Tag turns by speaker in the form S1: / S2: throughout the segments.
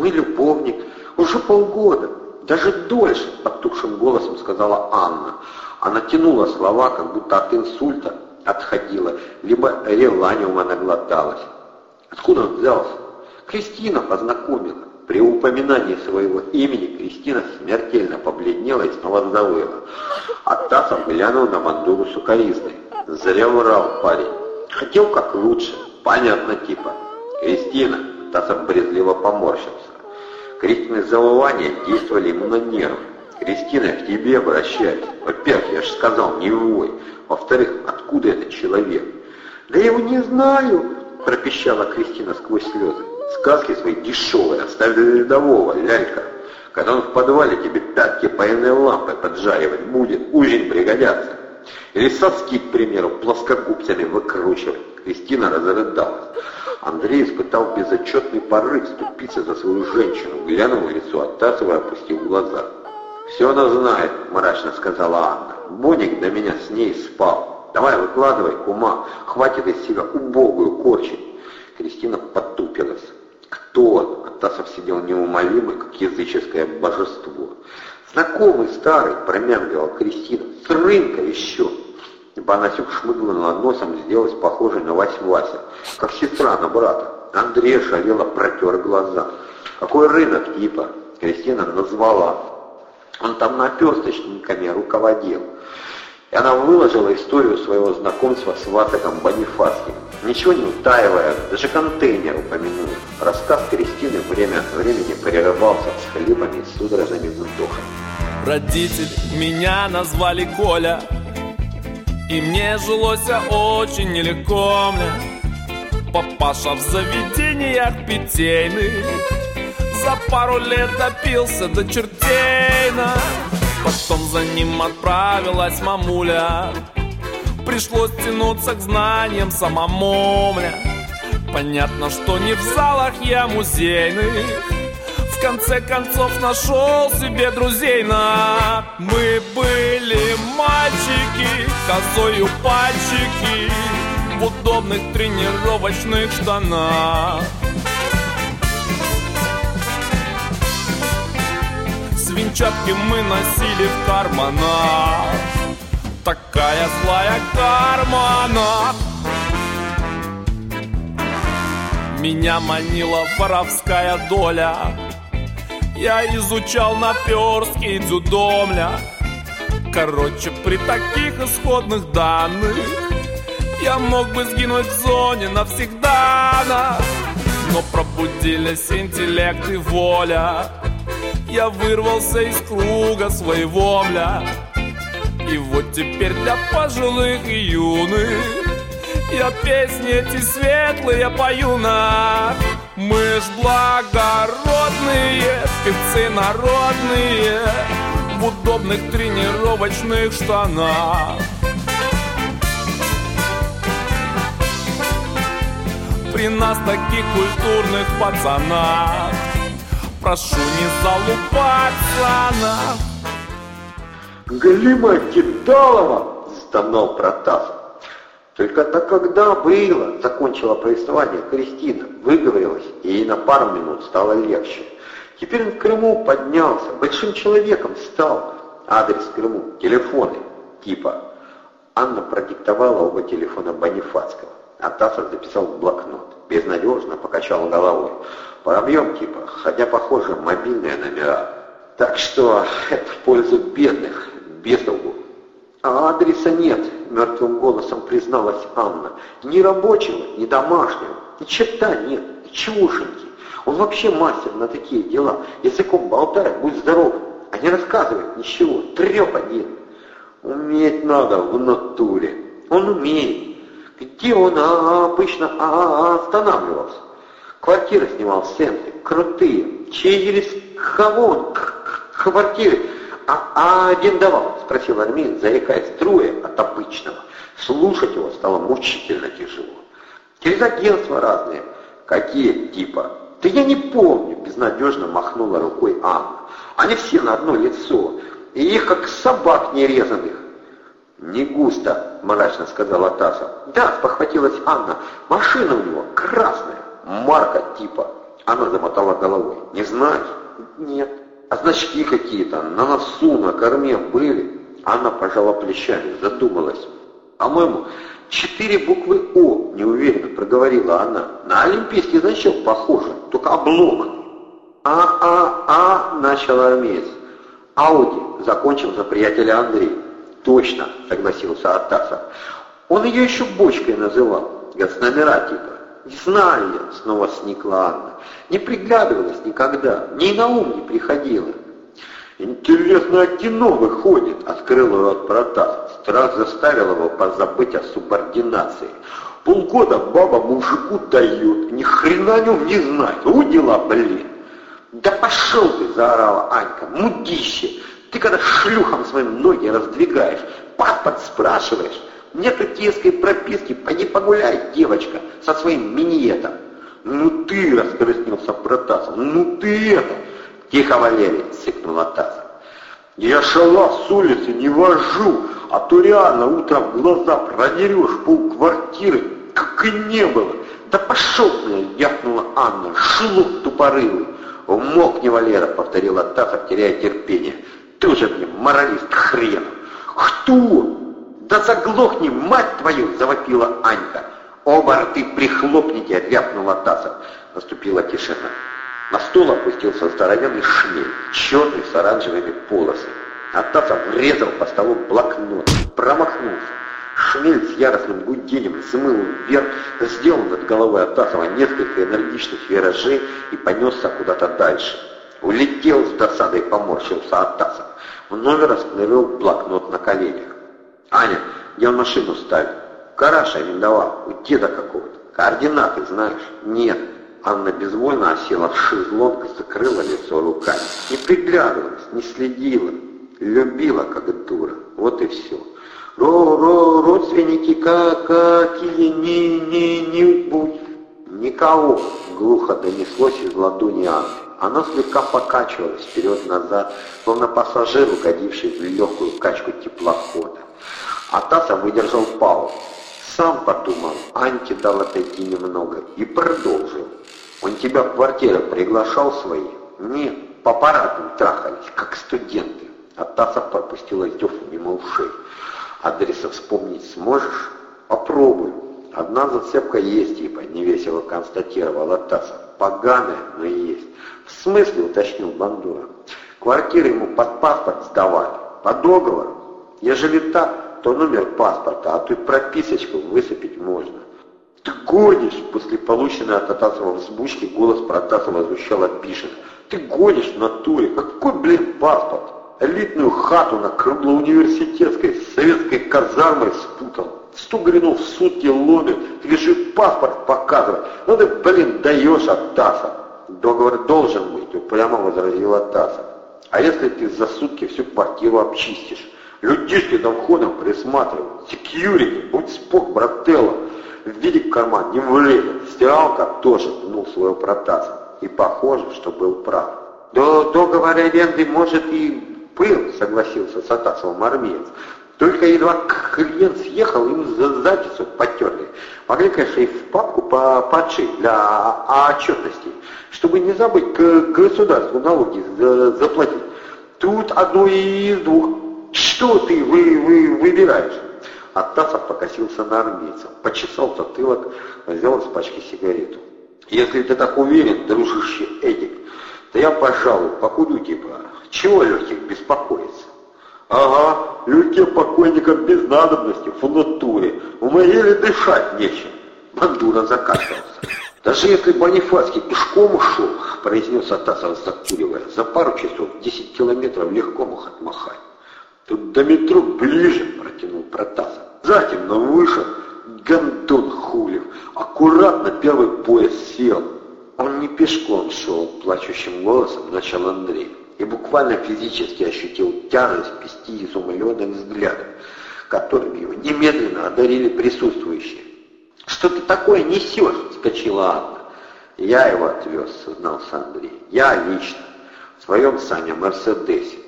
S1: мой любовник, уже полгода, даже дольше, потухшим голосом сказала Анна. Она тянула слова, как будто от инсульта отходила, либо реланиума наглоталась. Откуда он взялся? Кристина познакомила. При упоминании своего имени Кристина смертельно побледнела и снова завыла. А Тасов глянул на Мандуру сукоризной. Зря врал парень. Хотел как лучше. Понятно типа. Кристина, Тасов брезгливо поморщился. Кристины завывания действовали ему на нервы. Кристина, к тебе обращаюсь. Во-первых, я же сказал, не вой. Во-вторых, откуда этот человек? Да я его не знаю, пропищала Кристина сквозь слезы. Сказки свои дешевые, оставь до рядового, лялька. Когда он в подвале тебе пятки паяльной лампой поджаривать будет, ужин пригодятся. Или соски, к примеру, плоскогубцами выкручивать. Кристина разрыдалась. Андрей испытал безотчетный порыв ступиться за свою женщину, глянул в лицо Атасова и опустил глаза. «Все она знает», — мрачно сказала Анна. «Боник до меня с ней спал. Давай выкладывай, кума, хватит из себя убогую корчить». Кристина потупилась. Кто он? Атасов сидел неумолимый, как языческое божество. Знакомый старый, промямлила Кристина, с рынка еще. Банасюк шмыгнула носом, сделалась похожей на Вась-Вася, как сестра на брата. Андрей шалело протер глаза. Какой рынок типа? Кристина назвала. Он там наперсточниками руководил. И она выложила историю своего знакомства с Ватаком Бонифацким. Ничего не утаивая, даже контейнер упомянул. Рассказ Кристины время от времени прерывался с хлебами и судорожными вздохами.
S2: Родители меня назвали Коля, и мне жилось очень нелегко мне. Папаша в заведениях питейных За пару лет допился до чертейна Потом за ним отправилась мамуля. Пришлось тянуться к знаниям самому мне Понятно, что не в залах я музейных В конце концов нашел себе друзей на. Мы были мальчики, козою пальчики В удобных тренировочных штанах Свинчатки мы носили в карманах. Такая злая кармана Меня манила воровская доля. Я изучал наперстки дзюдомля. Короче, при таких исходных данных Я мог бы сгинуть в зоне навсегда. Но пробудились интеллект и воля я вырвался из круга своего мля. И вот теперь для пожилых и юных Я песни эти светлые пою на Мы ж благородные, певцы народные В удобных тренировочных штанах. При нас таких культурных пацанах Прошу не залупаться на
S1: Галима Кидалова, стонал Протасов. Только это когда было, закончила повествование Кристина, выговорилась, и ей на пару минут стало легче. Теперь он в Крыму поднялся, большим человеком стал. Адрес в Крыму, телефоны, типа. Анна продиктовала оба телефона Бонифацкого. А Тасов записал в блокнот. Безнадежно покачал головой. Пробьем типа, хотя, похоже, мобильные номера. Так что это в пользу бедных, без долгу. А адреса нет, мертвым голосом призналась Анна. Ни рабочего, ни домашнего, ни черта нет, ничегошеньки. Он вообще мастер на такие дела. Языком болтает, будь здоров, а не рассказывает ничего, треп один. Уметь надо в натуре. Он умеет. Где он а, обычно а, останавливался? Квартиры снимал в центре, крутые. Через кого он квартиры а, а арендовал? Спросил армеец, заикаясь струя от обычного. Слушать его стало мучительно тяжело. Через агентства разные. Какие типа? Да я не помню, безнадежно махнула рукой Анна. Они все на одно лицо. И их как собак нерезанных. «Не густо», — мрачно сказала Таса. «Да», — спохватилась Анна, — «машина у него красная, марка типа. Она замотала головой. Не знаешь? Нет. А значки какие-то на носу, на корме были? Анна пожала плечами, задумалась. По-моему, четыре буквы О, неуверенно проговорила она. На олимпийский значок похоже, только обломан. А-а-а, начал армеец. Ауди, закончил за приятеля Андрей. Точно, согласился Атасов. Он ее еще бочкой называл, с номера типа. Не знаю я, снова сникла Анна. Не приглядывалась никогда, ни на ум не приходила. Интересно, а кино выходит, открыл рот Протас. Страх заставил его позабыть о субординации. Полгода баба мужику дает, ни хрена о нем не знает. У дела, блин. Да пошел ты, заорала Анька, мудище. Ты когда шлюхом своим ноги раздвигаешь, паспорт спрашиваешь. Нету тесской прописки, пойди погуляй, девочка, со своим миньетом. Ну ты, раскрестился Протасов, ну ты это. Тихо, Валерий, сыкнула Тасов. Я шала с улицы не вожу, а то реально утром глаза продерешь пол квартиры, как и не было. Да пошел ты, япнула Анна, шлуп тупорылый. Не Валера, повторила Тасов, теряя терпение. Ты же мне моралист хрен. Кто? Да заглохни, мать твою, завопила Анька. Оба рты прихлопните, рявкнула Тасов. Наступила тишина. На стол опустился здоровенный шмель, черный с оранжевыми полосами. Атасов врезал по столу блокнот, промахнулся. Шмель с яростным гудением взмыл вверх, сделал над головой Атасова несколько энергичных виражей и понесся куда-то дальше. Улетел с досадой, поморщился Атасов. В номер остановил блокнот на коленях. «Аня, где машину ставит?» «Гараж арендовал, у деда какого-то. Координаты знаешь?» «Нет». Анна безвольно осела в шезлонг, закрыла лицо руками. Не приглядывалась, не следила, любила, как дура. Вот и все. Ро-ро, родственники какие, не, не, не будь. Никого, глухо донеслось из ладони Анны. Она слегка покачивалась вперед-назад, словно пассажир, угодивший в легкую качку теплохода. А Таса выдержал паузу. Сам подумал, Аньке дал отойти немного и продолжил. Он тебя в квартиру приглашал свои? Нет, по парадам трахались, как студенты. А Таса пропустила издевку мимо ушей. Адреса вспомнить сможешь? Попробуй. Одна зацепка есть, типа, невесело констатировала Таса. Поганая, но есть. В смысле, уточнил Бандура. Квартиры ему под паспорт сдавали. По договору. Ежели так, то номер паспорта, а тут прописочку высыпить можно. «Ты гонишь!» После полученной от Атасова взбучки голос Протасова звучал обиженно. «Ты гонишь в натуре! Какой, блин, паспорт? Элитную хату на университетской с советской казармой спутал. Сто гринов в сутки ломит, ты же паспорт показывать. Ну ты, блин, даешь Атаса!» «Договор должен быть», упрямо возразил Атасов. «А если ты за сутки всю квартиру обчистишь? Людишки за входом присматривают. Секьюрити, будь спок, брателло!» виде карман не влезет. Стиралка тоже пнул свою протазу. И похоже, что был прав. До договора аренды, может, и был, согласился с Атасовым. Только едва клиент съехал, им за задницу потерли. Могли, конечно, и в папку по подшить для отчетности, чтобы не забыть к государству налоги заплатить. Тут одно из двух. Что ты вы, вы, выбираешь? Атасов покосился на армейца, почесал затылок, взял из пачки сигарету. «Если ты так уверен, дружище Эдик, то я, пожалуй, покурю типа. Чего легких беспокоиться?» «Ага, люльке покойника без надобности, в натуре. В могиле дышать нечем». Бандура закашлялся. «Даже если Бонифацкий пешком ушел, — произнес Атасов, закуривая, — за пару часов 10 километров легко мог отмахать. Тут до метро ближе, протянул Протасов. Затем но вышел Гандон Хулев. Аккуратно первый поезд сел. Он не пешком шел, плачущим голосом начал Андрей. И буквально физически ощутил тяжесть пяти изумленных взглядов, которыми его немедленно одарили присутствующие. «Что ты такое несешь?» — вскочила Анна. «Я его отвез», — сознался Андрей. «Я лично. В своем Саня Мерседесе.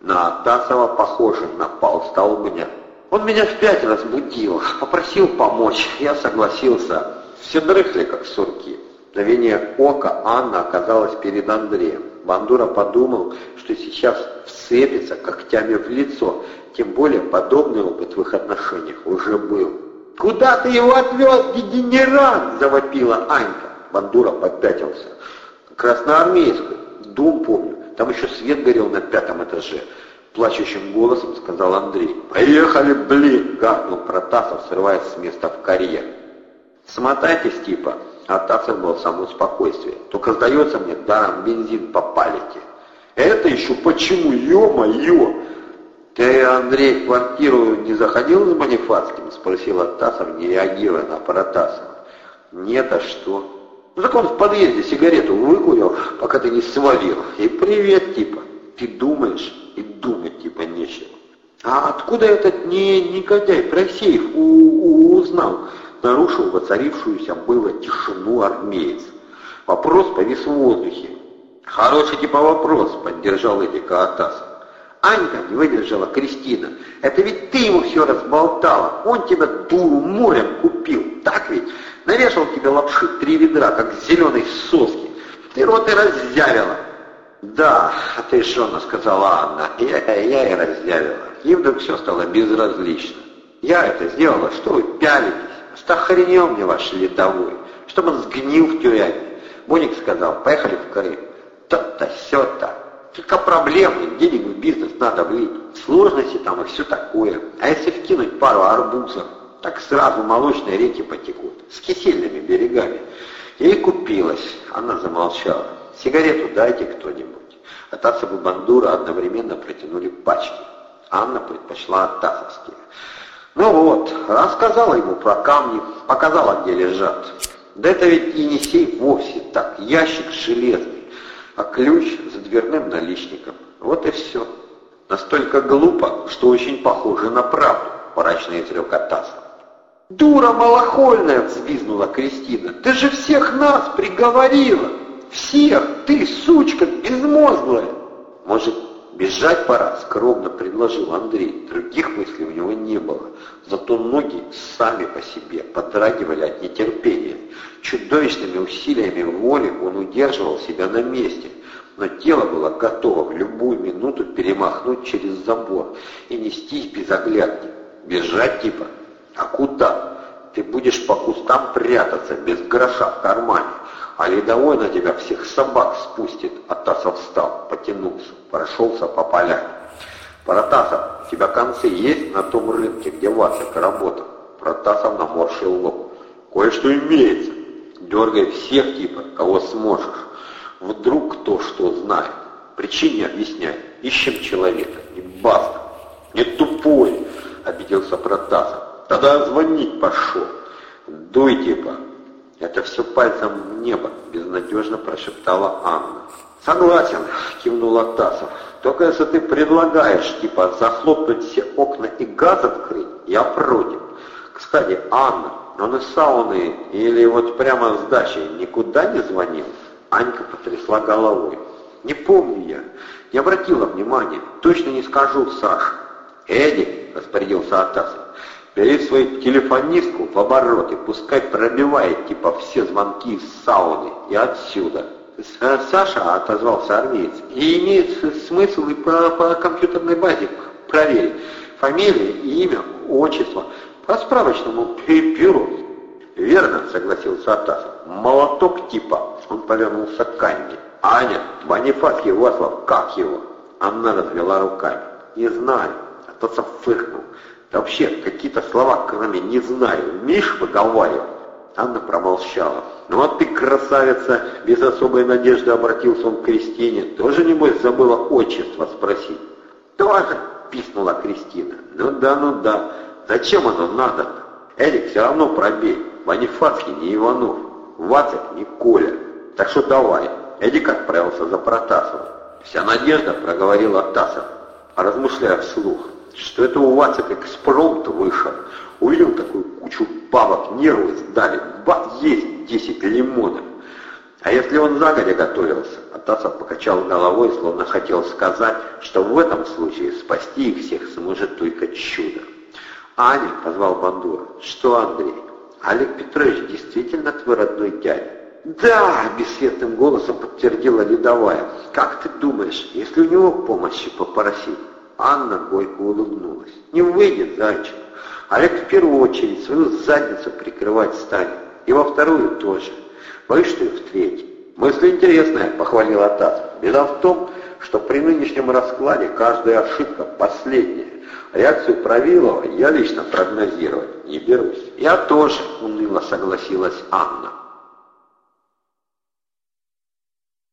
S1: На Тасова похоже напал столбня. Он меня в пять раз будил, попросил помочь, я согласился. Все дрыхли, как сурки. мгновение ока Анна оказалась перед Андреем. Бандура подумал, что сейчас вцепится когтями в лицо, тем более подобный опыт в их отношениях уже был. «Куда ты его отвез, дегенерат?» – завопила Анька. Бандура попятился. «Красноармейскую. Дом помню. Там еще свет горел на пятом этаже». Плачущим голосом сказал Андрей. «Поехали, блин!» – гаркнул Протасов, срываясь с места в карьер. «Смотайтесь, типа!» А Тасов был само спокойствие. «Только сдается мне даром бензин по палите». «Это еще почему? Ё-моё!» «Ты, Андрей, в квартиру не заходил с Бонифацким?» – спросил Тасов, не реагируя на Протасова. «Нет, а что?» Ну так он в подъезде сигарету выкурил, пока ты не свалил. И привет, типа. Ты думаешь, и думать типа нечего. А откуда этот не негодяй Просеев у, у, узнал? Нарушил воцарившуюся было тишину армеец. Вопрос повис в воздухе. Хороший типа вопрос, поддержал Эдика Атас. Анька не выдержала Кристина. Это ведь ты ему все разболтала. Он тебя дуру морем купил. Так ведь? Навешал тебе лапши три ведра, как зеленой соски. Ты рот и разъявила. «Да, отрешенно сказала Анна, я, я и разъявила. И вдруг все стало безразлично. Я это сделала, что вы пялитесь? Стохренел мне ваш ледовой, чтобы он сгнил в тюряге. Боник сказал, поехали в Крым. То-то, все-то. Только проблемы, денег в бизнес надо влить, сложности там и все такое. А если вкинуть пару арбузов, так сразу молочные реки потекут, с кисельными берегами. Я и купилась. Она замолчала. Сигарету дайте кто-нибудь. Атасов и Бандура одновременно протянули пачки. Анна предпочла атасовские. Ну вот, рассказала ему про камни, показала, где лежат. Да это ведь и не сейф вовсе так, ящик железный, а ключ за дверным наличником. Вот и все. Настолько глупо, что очень похоже на правду, мрачно изрек Атасов. «Дура малохольная!» — взвизнула Кристина. «Ты же всех нас приговорила! Всех! Ты, сучка, безмозглая!» «Может, бежать пора?» — скромно предложил Андрей. Других мыслей у него не было. Зато ноги сами по себе подрагивали от нетерпения. Чудовищными усилиями воли он удерживал себя на месте. Но тело было готово в любую минуту перемахнуть через забор и нестись без оглядки. Бежать типа а куда? Ты будешь по кустам прятаться, без гроша в кармане, а ледовой на тебя всех собак спустит. Атасов встал, потянулся, прошелся по полям. Протасов, у тебя концы есть на том рынке, где Васик работал? Протасов наморщил лоб. Кое-что имеется. Дергай всех типа, кого сможешь. Вдруг кто что знает. Причин не объясняй. Ищем человека. И баста. Не тупой, обиделся Протасов. Тогда звонить пошел. Дуй, типа. Это все пальцем в небо, безнадежно прошептала Анна. Согласен, кивнул Тасов. Только если ты предлагаешь, типа, захлопнуть все окна и газ открыть, я против. Кстати, Анна, он из сауны или вот прямо с дачи никуда не звонил? Анька потрясла головой. Не помню я, не обратила внимания, точно не скажу, Саш. Эдик, распорядился Атасов, Бери свою телефонистку в обороте, пускай пробивает типа все звонки из сауны и отсюда. Саша, отозвался армеец, и имеет смысл и по, по компьютерной базе проверить. Фамилия, имя, отчество, по справочному бюро. Верно, согласился Атасов. Молоток типа. Он повернулся к Анне. Аня, Бонифацкий Васлав, как его? Анна развела руками. Не знаю. Атасов фыркнул. Вообще, какие-то слова, кроме «не знаю», умеешь выговаривать?» Анна промолчала. «Ну а ты, красавица!» Без особой надежды обратился он к Кристине. «Тоже, небось, забыла отчество спросить?» «Тоже!» — писнула Кристина. «Ну да, ну да. Зачем оно надо Эдик все равно пробей. Ванифатский не Иванов. Вацик не Коля. Так что давай». Эдик отправился за Протасовым. «Вся надежда», — проговорила Тасов, размышляя вслух что это у вас как экспромт вышел. Увидел такую кучу бабок, нервы сдали, есть 10 лимонов. А если он загодя готовился? Атасов покачал головой, словно хотел сказать, что в этом случае спасти их всех сможет только чудо. «Аня», — позвал Бандура, — «что, Андрей, Олег Петрович действительно твой родной дядя?» Да, бесцветным голосом подтвердила Ледовая. Как ты думаешь, если у него помощи попросить? Анна горько улыбнулась. Не выйдет, зайчик. Олег в первую очередь свою задницу прикрывать станет. И во вторую тоже. Боюсь, что и в третью. Мысль интересная, похвалила Тасс. Беда в том, что при нынешнем раскладе каждая ошибка последняя. Реакцию Правилова я лично прогнозировать не берусь. Я тоже, уныло согласилась Анна.